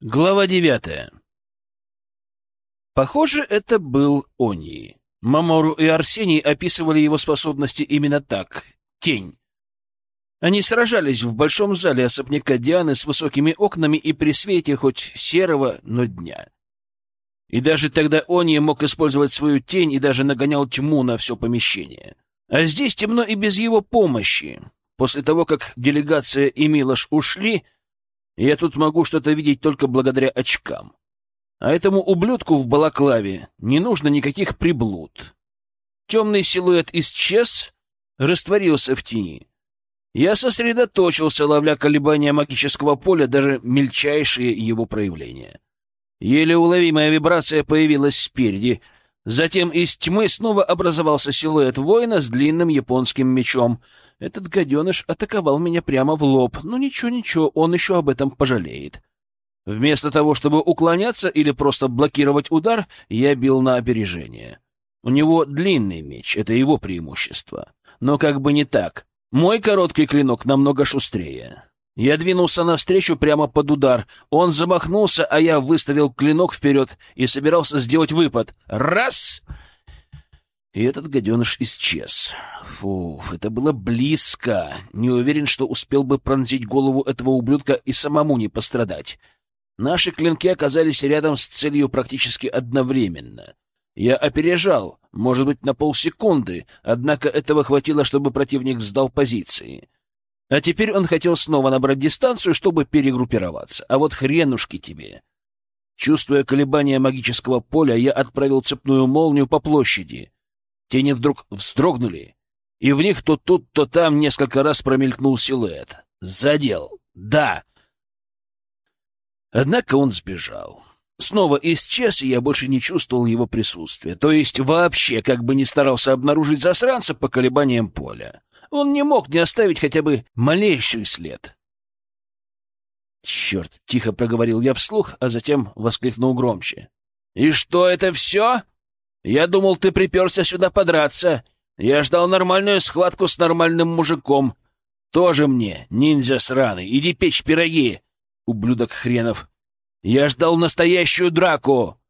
Глава девятая. Похоже, это был Онии. Мамору и Арсений описывали его способности именно так — тень. Они сражались в большом зале особняка Дианы с высокими окнами и при свете хоть серого, но дня. И даже тогда Они мог использовать свою тень и даже нагонял тьму на все помещение. А здесь темно и без его помощи. После того, как делегация и Милош ушли — я тут могу что-то видеть только благодаря очкам. А этому ублюдку в балаклаве не нужно никаких приблуд. Темный силуэт исчез, растворился в тени. Я сосредоточился, ловля колебания магического поля, даже мельчайшие его проявления. Еле уловимая вибрация появилась спереди. Затем из тьмы снова образовался силуэт воина с длинным японским мечом — этот гаденыш атаковал меня прямо в лоб. Но ничего-ничего, он еще об этом пожалеет. Вместо того, чтобы уклоняться или просто блокировать удар, я бил на опережение. У него длинный меч, это его преимущество. Но как бы не так. Мой короткий клинок намного шустрее. Я двинулся навстречу прямо под удар. Он замахнулся, а я выставил клинок вперед и собирался сделать выпад. Раз! И этот гаденыш исчез. Фух, это было близко. Не уверен, что успел бы пронзить голову этого ублюдка и самому не пострадать. Наши клинки оказались рядом с целью практически одновременно. Я опережал, может быть, на полсекунды, однако этого хватило, чтобы противник сдал позиции. А теперь он хотел снова набрать дистанцию, чтобы перегруппироваться. А вот хренушки тебе. Чувствуя колебания магического поля, я отправил цепную молнию по площади — Тени вдруг вздрогнули, и в них то тут, то там несколько раз промелькнул силуэт. Задел. Да. Однако он сбежал. Снова исчез, и я больше не чувствовал его присутствия. То есть вообще как бы не старался обнаружить засранца по колебаниям поля. Он не мог не оставить хотя бы малейший след. «Черт!» — тихо проговорил я вслух, а затем воскликнул громче. «И что это все?» Я думал, ты приперся сюда подраться. Я ждал нормальную схватку с нормальным мужиком. Тоже мне, ниндзя сраный, иди печь пироги, ублюдок хренов. Я ждал настоящую драку.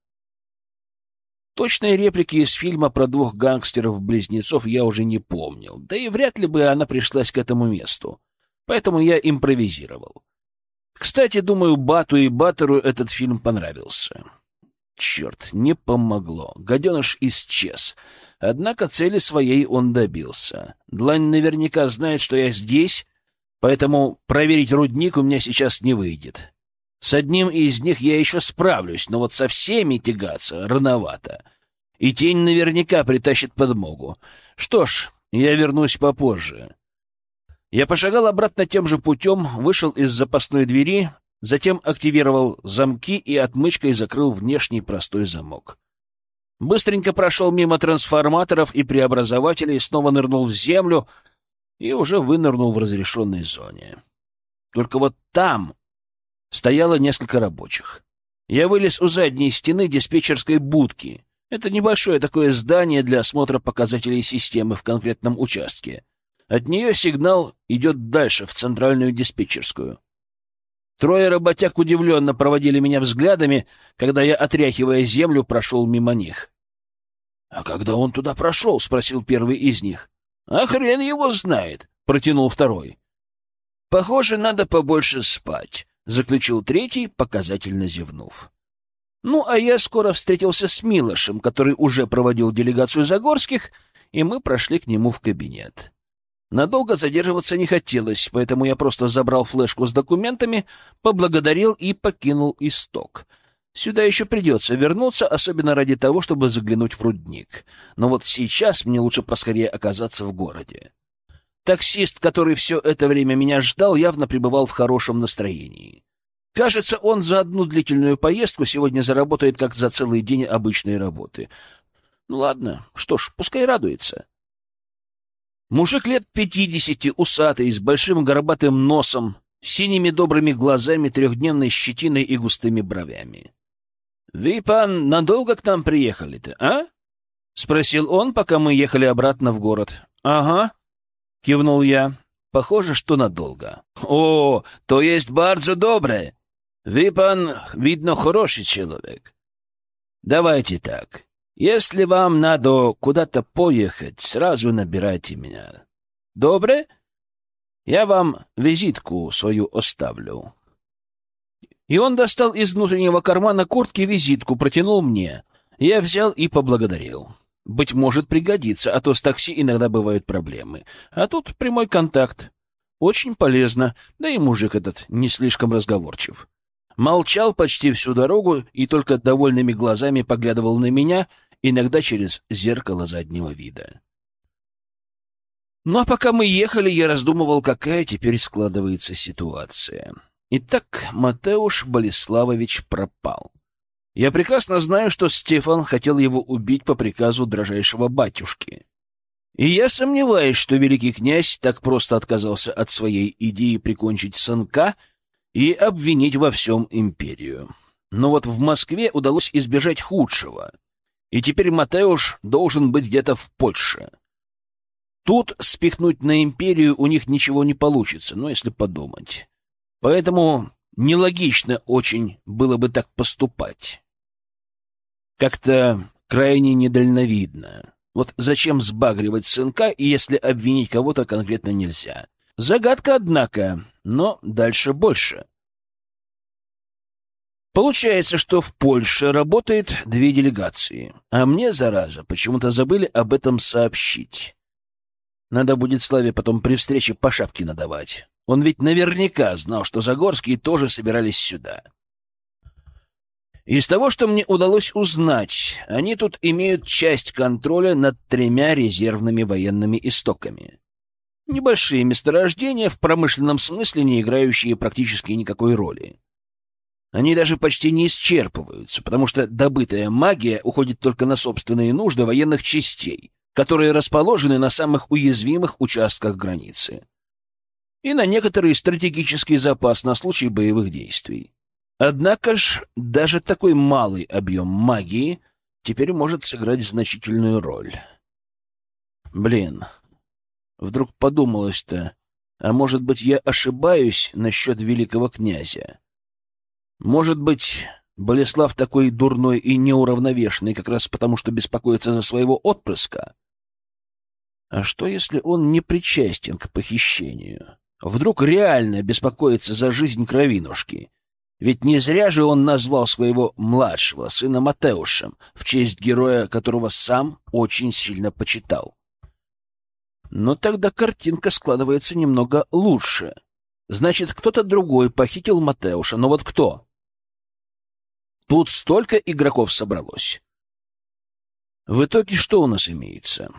Точные реплики из фильма про двух гангстеров-близнецов я уже не помнил, да и вряд ли бы она пришлась к этому месту. Поэтому я импровизировал. Кстати, думаю, Бату и Баттеру этот фильм понравился. Черт, не помогло. Гаденыш исчез. Однако цели своей он добился. Длань наверняка знает, что я здесь, поэтому проверить рудник у меня сейчас не выйдет. С одним из них я еще справлюсь, но вот со всеми тягаться рановато. И тень наверняка притащит подмогу. Что ж, я вернусь попозже. Я пошагал обратно тем же путем, вышел из запасной двери, Затем активировал замки и отмычкой закрыл внешний простой замок. Быстренько прошел мимо трансформаторов и преобразователей, снова нырнул в землю и уже вынырнул в разрешенной зоне. Только вот там стояло несколько рабочих. Я вылез у задней стены диспетчерской будки. Это небольшое такое здание для осмотра показателей системы в конкретном участке. От нее сигнал идет дальше, в центральную диспетчерскую. Трое работяг удивленно проводили меня взглядами, когда я, отряхивая землю, прошел мимо них. — А когда он туда прошел? — спросил первый из них. — А хрен его знает, — протянул второй. — Похоже, надо побольше спать, — заключил третий, показательно зевнув. Ну, а я скоро встретился с Милошем, который уже проводил делегацию Загорских, и мы прошли к нему в кабинет. Надолго задерживаться не хотелось, поэтому я просто забрал флешку с документами, поблагодарил и покинул исток. Сюда еще придется вернуться, особенно ради того, чтобы заглянуть в рудник. Но вот сейчас мне лучше поскорее оказаться в городе. Таксист, который все это время меня ждал, явно пребывал в хорошем настроении. Кажется, он за одну длительную поездку сегодня заработает как за целый день обычной работы. Ну ладно, что ж, пускай радуется. Мужик лет пятидесяти, усатый, с большим горбатым носом, синими добрыми глазами, трехдневной щетиной и густыми бровями. — Вы, пан, надолго к нам приехали-то, а? — спросил он, пока мы ехали обратно в город. — Ага, — кивнул я. — Похоже, что надолго. — О, то есть bardzo доброе. Вы, пан, видно, хороший человек. Давайте так. Если вам надо куда-то поехать, сразу набирайте меня. Добре? Я вам визитку свою оставлю. И он достал из внутреннего кармана куртки визитку, протянул мне. Я взял и поблагодарил. Быть может, пригодится, а то с такси иногда бывают проблемы. А тут прямой контакт. Очень полезно, да и мужик этот не слишком разговорчив. Молчал почти всю дорогу и только довольными глазами поглядывал на меня, иногда через зеркало заднего вида. Ну а пока мы ехали, я раздумывал, какая теперь складывается ситуация. Итак, Матеуш Болеславович пропал. Я прекрасно знаю, что Стефан хотел его убить по приказу дрожайшего батюшки. И я сомневаюсь, что великий князь так просто отказался от своей идеи прикончить сынка и обвинить во всем империю. Но вот в Москве удалось избежать худшего, и теперь Матеуш должен быть где-то в Польше. Тут спихнуть на империю у них ничего не получится, но если подумать. Поэтому нелогично очень было бы так поступать. Как-то крайне недальновидно. Вот зачем сбагривать сынка, если обвинить кого-то конкретно нельзя? Загадка, однако, но дальше больше. Получается, что в Польше работает две делегации, а мне, зараза, почему-то забыли об этом сообщить. Надо будет Славе потом при встрече по шапке надавать. Он ведь наверняка знал, что Загорские тоже собирались сюда. Из того, что мне удалось узнать, они тут имеют часть контроля над тремя резервными военными истоками. Небольшие месторождения, в промышленном смысле не играющие практически никакой роли. Они даже почти не исчерпываются, потому что добытая магия уходит только на собственные нужды военных частей, которые расположены на самых уязвимых участках границы, и на некоторый стратегический запас на случай боевых действий. Однако ж, даже такой малый объем магии теперь может сыграть значительную роль. Блин, вдруг подумалось-то, а может быть, я ошибаюсь насчет великого князя? Может быть, Болеслав такой дурной и неуравновешенный как раз потому, что беспокоится за своего отпрыска? А что, если он не причастен к похищению? Вдруг реально беспокоится за жизнь кровинушки? Ведь не зря же он назвал своего младшего сына Матеушем, в честь героя, которого сам очень сильно почитал. Но тогда картинка складывается немного лучше. Значит, кто-то другой похитил Матеуша, но вот кто? Тут столько игроков собралось. В итоге что у нас имеется?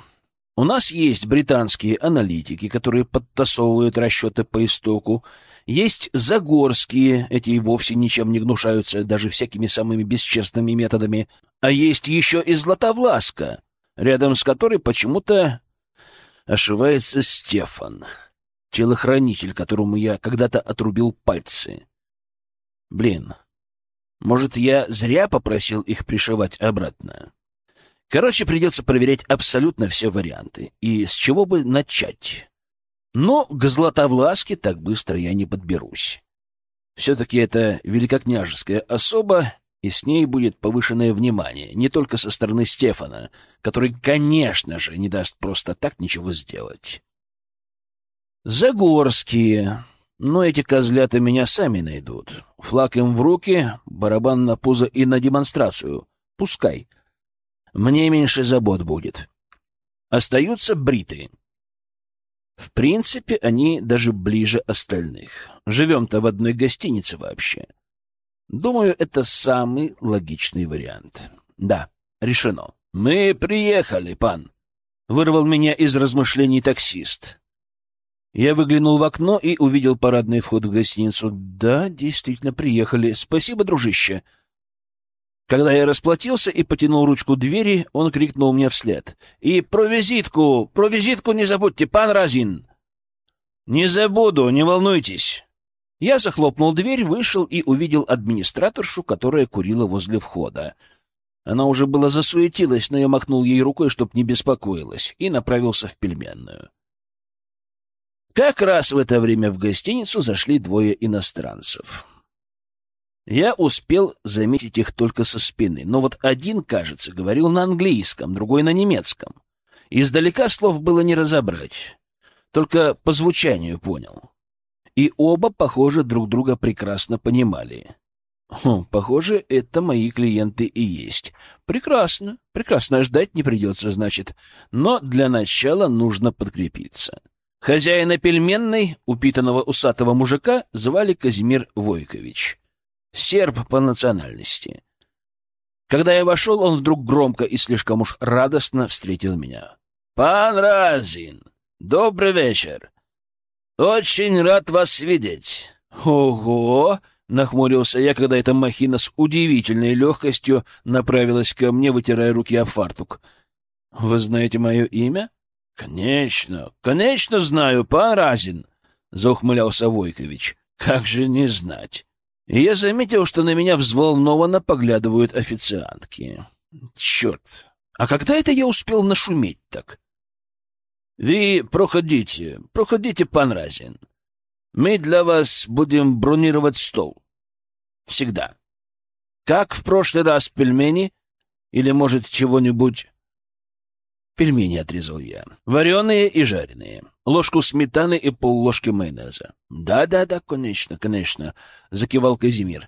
У нас есть британские аналитики, которые подтасовывают расчеты по истоку, есть Загорские, эти и вовсе ничем не гнушаются, даже всякими самыми бесчестными методами. А есть еще и Златовласка, рядом с которой почему-то ошивается Стефан, телохранитель, которому я когда-то отрубил пальцы. Блин, может, я зря попросил их пришивать обратно? Короче, придется проверять абсолютно все варианты. И с чего бы начать? Но к Златовласке так быстро я не подберусь. Все-таки это великокняжеская особа, и с ней будет повышенное внимание, не только со стороны Стефана, который, конечно же, не даст просто так ничего сделать. Загорские. Но эти козлята меня сами найдут. Флаг им в руки, барабан на пузо и на демонстрацию. Пускай. Мне меньше забот будет. Остаются бриты. В принципе, они даже ближе остальных. Живем-то в одной гостинице вообще. Думаю, это самый логичный вариант. Да, решено. Мы приехали, пан. Вырвал меня из размышлений таксист. Я выглянул в окно и увидел парадный вход в гостиницу. Да, действительно, приехали. Спасибо, дружище. Когда я расплатился и потянул ручку двери, он крикнул мне вслед. «И про визитку! Про визитку не забудьте, пан Разин!» «Не забуду, не волнуйтесь!» Я захлопнул дверь, вышел и увидел администраторшу, которая курила возле входа. Она уже была засуетилась, но я махнул ей рукой, чтоб не беспокоилась, и направился в пельменную. Как раз в это время в гостиницу зашли двое иностранцев. Я успел заметить их только со спины, но вот один, кажется, говорил на английском, другой на немецком. Издалека слов было не разобрать, только по звучанию понял. И оба, похоже, друг друга прекрасно понимали. Хм, похоже, это мои клиенты и есть. Прекрасно, прекрасно, ждать не придется, значит. Но для начала нужно подкрепиться. Хозяина пельменной, упитанного усатого мужика, звали Казимир Войкович. Серб по национальности. Когда я вошел, он вдруг громко и слишком уж радостно встретил меня. «Пан Разин, добрый вечер. Очень рад вас видеть». «Ого!» — нахмурился я, когда эта махина с удивительной легкостью направилась ко мне, вытирая руки об фартук. «Вы знаете мое имя?» «Конечно, конечно знаю, пан Разин», — заухмылялся Войкович. «Как же не знать?» И я заметил, что на меня взволнованно поглядывают официантки. Черт, а когда это я успел нашуметь так? «Вы проходите, проходите, пан Разин. Мы для вас будем бронировать стол. Всегда. Как в прошлый раз пельмени? Или, может, чего-нибудь...» Пельмени отрезал я. Вареные и жареные. Ложку сметаны и полложки майонеза. «Да-да-да, конечно, конечно», — закивал Казимир.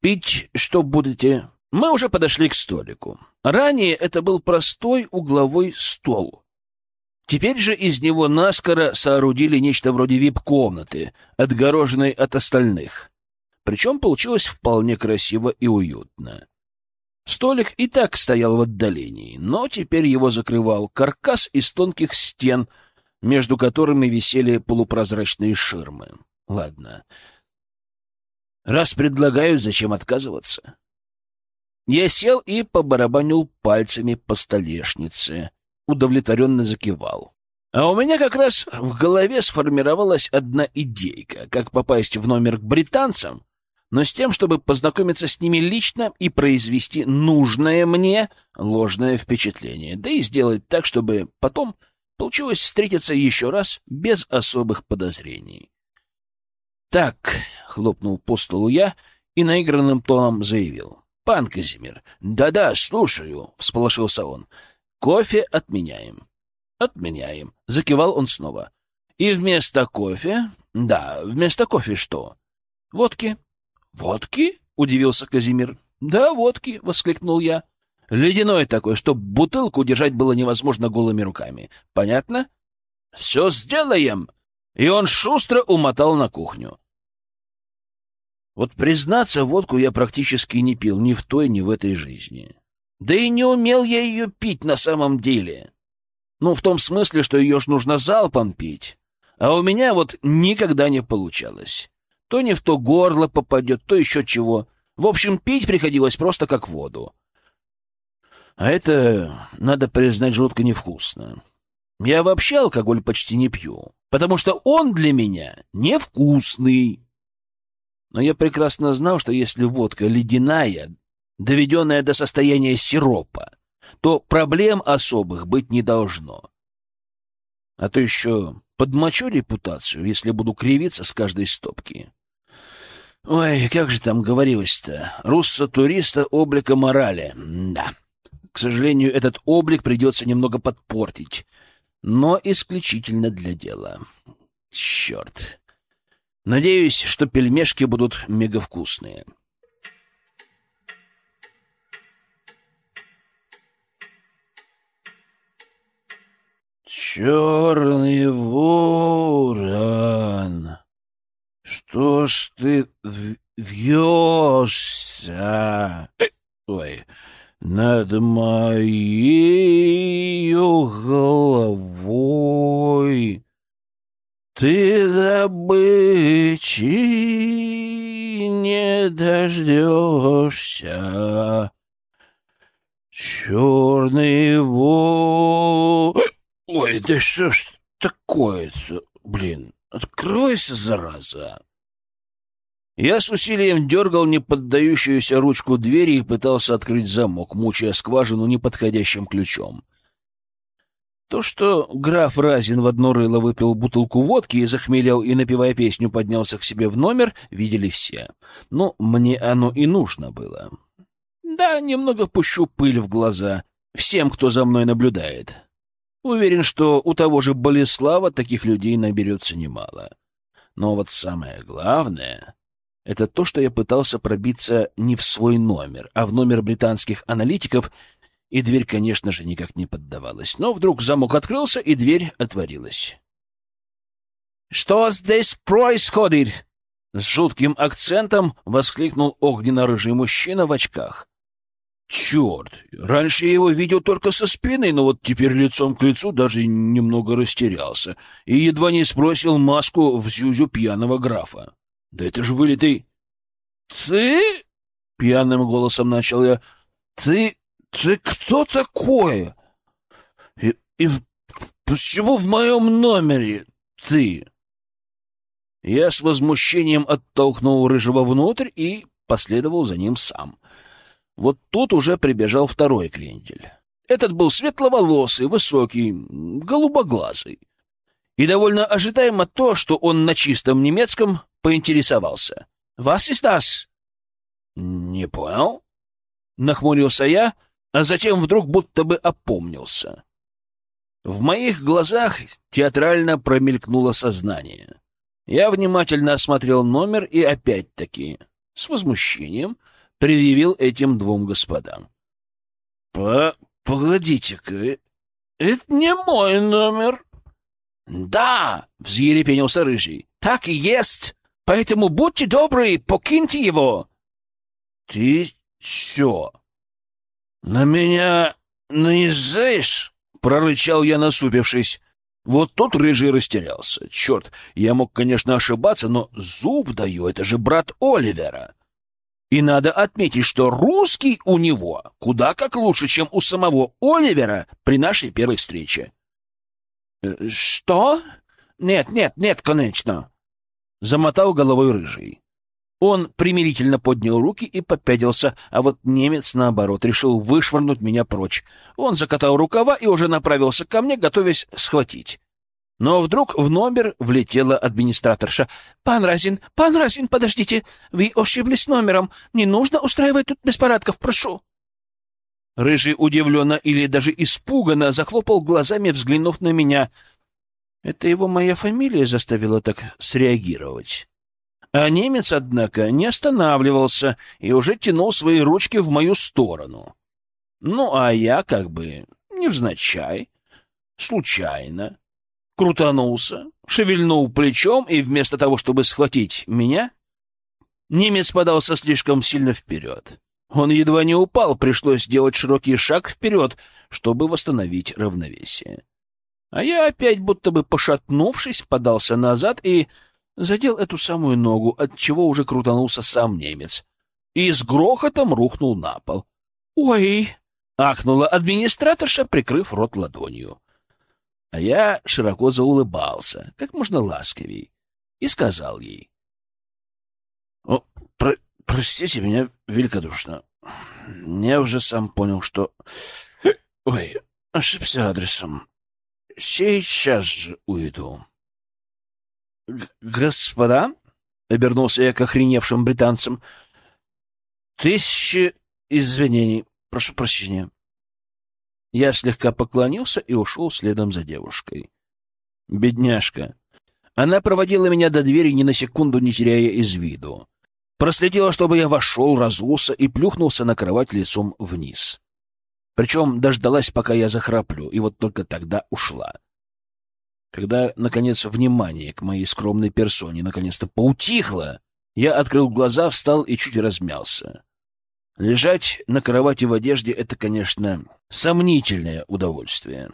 «Пить что будете?» Мы уже подошли к столику. Ранее это был простой угловой стол. Теперь же из него наскоро соорудили нечто вроде вип-комнаты, отгороженной от остальных. Причем получилось вполне красиво и уютно. Столик и так стоял в отдалении, но теперь его закрывал каркас из тонких стен, между которыми висели полупрозрачные ширмы. Ладно. Раз предлагают, зачем отказываться? Я сел и побарабанил пальцами по столешнице, удовлетворенно закивал. А у меня как раз в голове сформировалась одна идейка, как попасть в номер к британцам, но с тем, чтобы познакомиться с ними лично и произвести нужное мне ложное впечатление, да и сделать так, чтобы потом получилось встретиться еще раз без особых подозрений. «Так», — хлопнул по столу я и наигранным тоном заявил. «Пан Казимир». «Да-да, слушаю», — всполошился он. «Кофе отменяем». «Отменяем», — закивал он снова. «И вместо кофе...» «Да, вместо кофе что?» «Водки». «Водки?» — удивился Казимир. «Да, водки!» — воскликнул я. «Ледяной такой, чтоб бутылку держать было невозможно голыми руками. Понятно?» «Все сделаем!» И он шустро умотал на кухню. Вот признаться, водку я практически не пил ни в той, ни в этой жизни. Да и не умел я ее пить на самом деле. Ну, в том смысле, что ее ж нужно залпом пить. А у меня вот никогда не получалось. То не в то горло попадет, то еще чего. В общем, пить приходилось просто как воду. А это, надо признать, жутко невкусно. Я вообще алкоголь почти не пью, потому что он для меня невкусный. Но я прекрасно знал, что если водка ледяная, доведенная до состояния сиропа, то проблем особых быть не должно. А то еще подмочу репутацию, если буду кривиться с каждой стопки. Ой, как же там говорилось-то? Руссо-туриста облика морали. Да. К сожалению, этот облик придется немного подпортить, но исключительно для дела. Черт. Надеюсь, что пельмешки будут мегавкусные. Черный ворон. Что ж ты вьешься? Ой, над моей головой. Ты добычи не дождешься. Черный вор... Ой, да что ж такое-то, блин? Откройся, зараза!» Я с усилием дергал неподдающуюся ручку двери и пытался открыть замок, мучая скважину неподходящим ключом. То, что граф Разин в одно рыло выпил бутылку водки и захмелел, и, напевая песню, поднялся к себе в номер, видели все. Но мне оно и нужно было. Да, немного пущу пыль в глаза всем, кто за мной наблюдает. Уверен, что у того же Болеслава таких людей наберется немало. Но вот самое главное — это то, что я пытался пробиться не в свой номер, а в номер британских аналитиков — и дверь, конечно же, никак не поддавалась. Но вдруг замок открылся, и дверь отворилась. «Что здесь происходит?» С жутким акцентом воскликнул огненно-рыжий мужчина в очках. «Черт! Раньше я его видел только со спины, но вот теперь лицом к лицу даже немного растерялся и едва не сбросил маску в зюзю пьяного графа. Да это же вылитый...» «Ты?» — пьяным голосом начал я. «Ты ты кто такой? И, и почему в моем номере ты? Я с возмущением оттолкнул Рыжего внутрь и последовал за ним сам. Вот тут уже прибежал второй крендель. Этот был светловолосый, высокий, голубоглазый. И довольно ожидаемо то, что он на чистом немецком поинтересовался. «Вас ist das?» «Не понял?» — нахмурился я, а затем вдруг будто бы опомнился. В моих глазах театрально промелькнуло сознание. Я внимательно осмотрел номер и опять-таки, с возмущением, предъявил этим двум господам. По «Погодите-ка, это не мой номер». «Да!» — взъерепенился Рыжий. «Так и есть! Поэтому будьте добры, покиньте его!» «Ты чё?» «На меня наезжаешь?» — прорычал я, насупившись. Вот тут рыжий растерялся. Черт, я мог, конечно, ошибаться, но зуб даю, это же брат Оливера. И надо отметить, что русский у него куда как лучше, чем у самого Оливера при нашей первой встрече. «Э, «Что? Нет, нет, нет, конечно!» — замотал головой рыжий. Он примирительно поднял руки и попятился, а вот немец, наоборот, решил вышвырнуть меня прочь. Он закатал рукава и уже направился ко мне, готовясь схватить. Но вдруг в номер влетела администраторша. «Пан Разин, пан Разин, подождите! Вы ошиблись номером. Не нужно устраивать тут беспорядков, прошу!» Рыжий удивленно или даже испуганно захлопал глазами, взглянув на меня. Это его моя фамилия заставила так среагировать. А немец, однако, не останавливался и уже тянул свои ручки в мою сторону. Ну, а я как бы невзначай, случайно, крутанулся, шевельнул плечом, и вместо того, чтобы схватить меня, немец подался слишком сильно вперед. Он едва не упал, пришлось сделать широкий шаг вперед, чтобы восстановить равновесие. А я опять, будто бы пошатнувшись, подался назад и задел эту самую ногу, от чего уже крутанулся сам немец, и с грохотом рухнул на пол. «Ой!» — ахнула администраторша, прикрыв рот ладонью. А я широко заулыбался, как можно ласковей, и сказал ей. «О, про простите меня великодушно. Я уже сам понял, что... Ой, ошибся адресом. Сейчас же уйду». «Господа!» — обернулся я к охреневшим британцам. «Тысячи извинений. Прошу прощения». Я слегка поклонился и ушел следом за девушкой. Бедняжка. Она проводила меня до двери, ни на секунду не теряя из виду. Проследила, чтобы я вошел, разулся и плюхнулся на кровать лицом вниз. Причем дождалась, пока я захраплю, и вот только тогда ушла. Когда, наконец, внимание к моей скромной персоне наконец-то поутихло, я открыл глаза, встал и чуть размялся. Лежать на кровати в одежде — это, конечно, сомнительное удовольствие.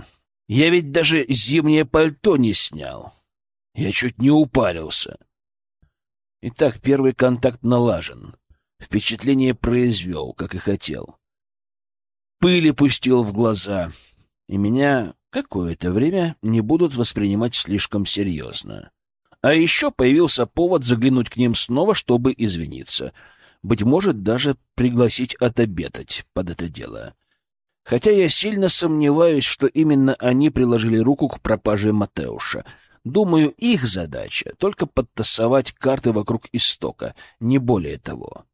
Я ведь даже зимнее пальто не снял. Я чуть не упарился. Итак, первый контакт налажен. Впечатление произвел, как и хотел. Пыли пустил в глаза, и меня какое-то время не будут воспринимать слишком серьезно. А еще появился повод заглянуть к ним снова, чтобы извиниться. Быть может, даже пригласить отобедать под это дело. Хотя я сильно сомневаюсь, что именно они приложили руку к пропаже Матеуша. Думаю, их задача — только подтасовать карты вокруг истока, не более того.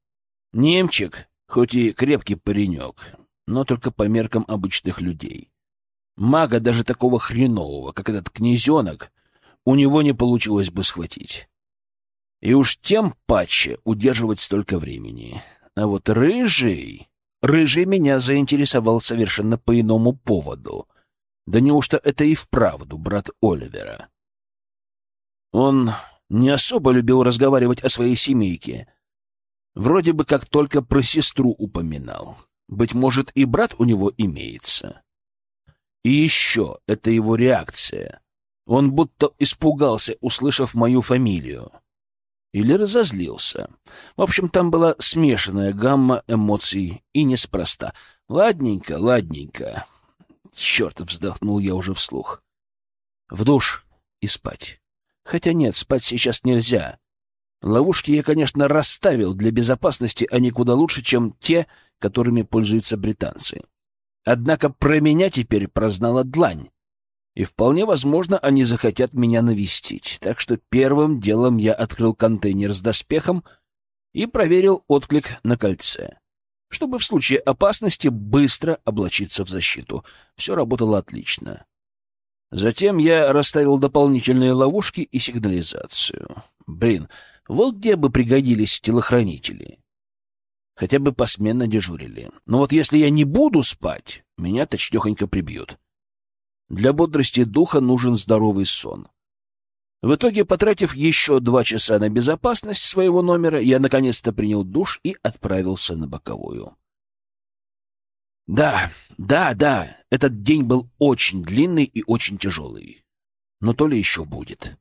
Немчик, хоть и крепкий паренек, но только по меркам обычных людей. Мага даже такого хренового, как этот князенок, у него не получилось бы схватить. И уж тем паче удерживать столько времени. А вот рыжий... Рыжий меня заинтересовал совершенно по иному поводу. Да неужто это и вправду брат Оливера? Он не особо любил разговаривать о своей семейке. Вроде бы как только про сестру упоминал. Быть может, и брат у него имеется. И еще это его реакция. Он будто испугался, услышав мою фамилию. Или разозлился. В общем, там была смешанная гамма эмоций, и неспроста. Ладненько, ладненько. Черт, вздохнул я уже вслух. В душ и спать. Хотя нет, спать сейчас нельзя. Ловушки я, конечно, расставил для безопасности, они куда лучше, чем те, которыми пользуются британцы. Однако про меня теперь прознала длань и вполне возможно, они захотят меня навестить. Так что первым делом я открыл контейнер с доспехом и проверил отклик на кольце, чтобы в случае опасности быстро облачиться в защиту. Все работало отлично. Затем я расставил дополнительные ловушки и сигнализацию. Блин, вот где бы пригодились телохранители. Хотя бы посменно дежурили. Но вот если я не буду спать, меня точнёхонько прибьют. Для бодрости духа нужен здоровый сон. В итоге, потратив еще два часа на безопасность своего номера, я наконец-то принял душ и отправился на боковую. Да, да, да, этот день был очень длинный и очень тяжелый. Но то ли еще будет.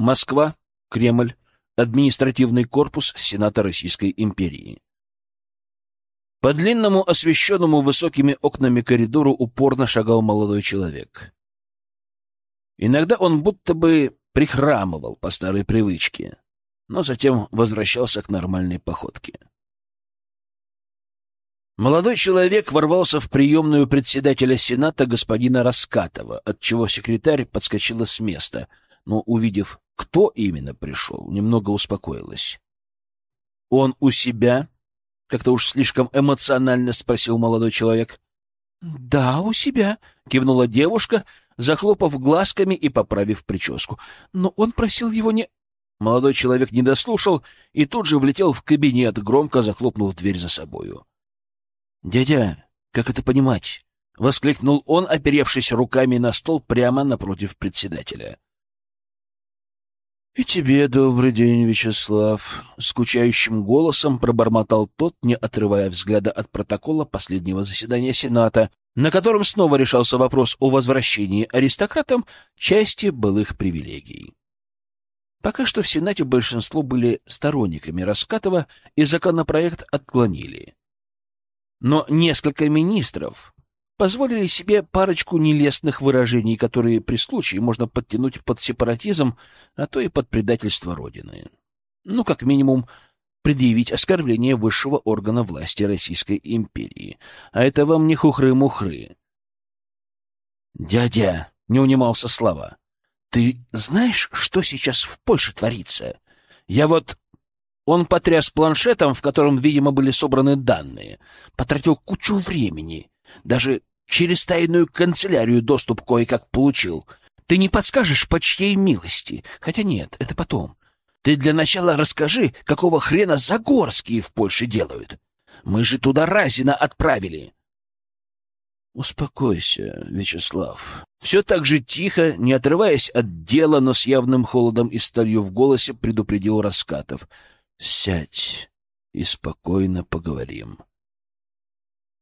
Москва, Кремль, административный корпус Сената Российской империи. По длинному, освещенному высокими окнами коридору упорно шагал молодой человек. Иногда он будто бы прихрамывал по старой привычке, но затем возвращался к нормальной походке. Молодой человек ворвался в приемную председателя Сената господина Раскатова, отчего секретарь подскочила с места, но, увидев кто именно пришел, немного успокоилась. «Он у себя?» — как-то уж слишком эмоционально спросил молодой человек. «Да, у себя», — кивнула девушка, захлопав глазками и поправив прическу. «Но он просил его не...» Молодой человек не дослушал и тут же влетел в кабинет, громко захлопнув дверь за собою. «Дядя, как это понимать?» — воскликнул он, оперевшись руками на стол прямо напротив председателя. «И тебе добрый день, Вячеслав», — скучающим голосом пробормотал тот, не отрывая взгляда от протокола последнего заседания Сената, на котором снова решался вопрос о возвращении аристократам части былых привилегий. Пока что в Сенате большинство были сторонниками Раскатова, и законопроект отклонили. Но несколько министров позволили себе парочку нелестных выражений, которые при случае можно подтянуть под сепаратизм, а то и под предательство Родины. Ну, как минимум, предъявить оскорбление высшего органа власти Российской империи. А это вам не хухры-мухры. «Дядя!» — не унимался Слава. «Ты знаешь, что сейчас в Польше творится? Я вот...» Он потряс планшетом, в котором, видимо, были собраны данные. Потратил кучу времени. Даже Через тайную канцелярию доступ кое-как получил. Ты не подскажешь, по чьей милости? Хотя нет, это потом. Ты для начала расскажи, какого хрена Загорские в Польше делают. Мы же туда Разина отправили. Успокойся, Вячеслав. Все так же тихо, не отрываясь от дела, но с явным холодом и сталью в голосе, предупредил Раскатов. Сядь и спокойно поговорим.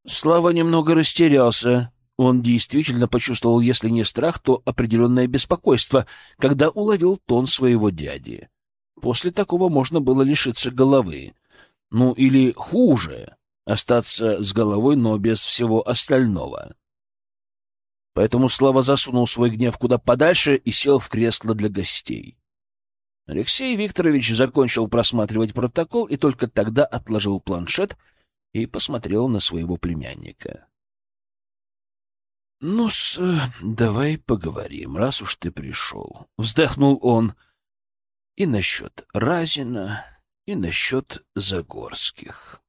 Слава немного растерялся. Он действительно почувствовал, если не страх, то определенное беспокойство, когда уловил тон своего дяди. После такого можно было лишиться головы. Ну или хуже, остаться с головой, но без всего остального. Поэтому Слава засунул свой гнев куда подальше и сел в кресло для гостей. Алексей Викторович закончил просматривать протокол и только тогда отложил планшет и посмотрел на своего племянника. «Ну-с, давай поговорим, раз уж ты пришел», — вздохнул он. «И насчет Разина, и насчет Загорских».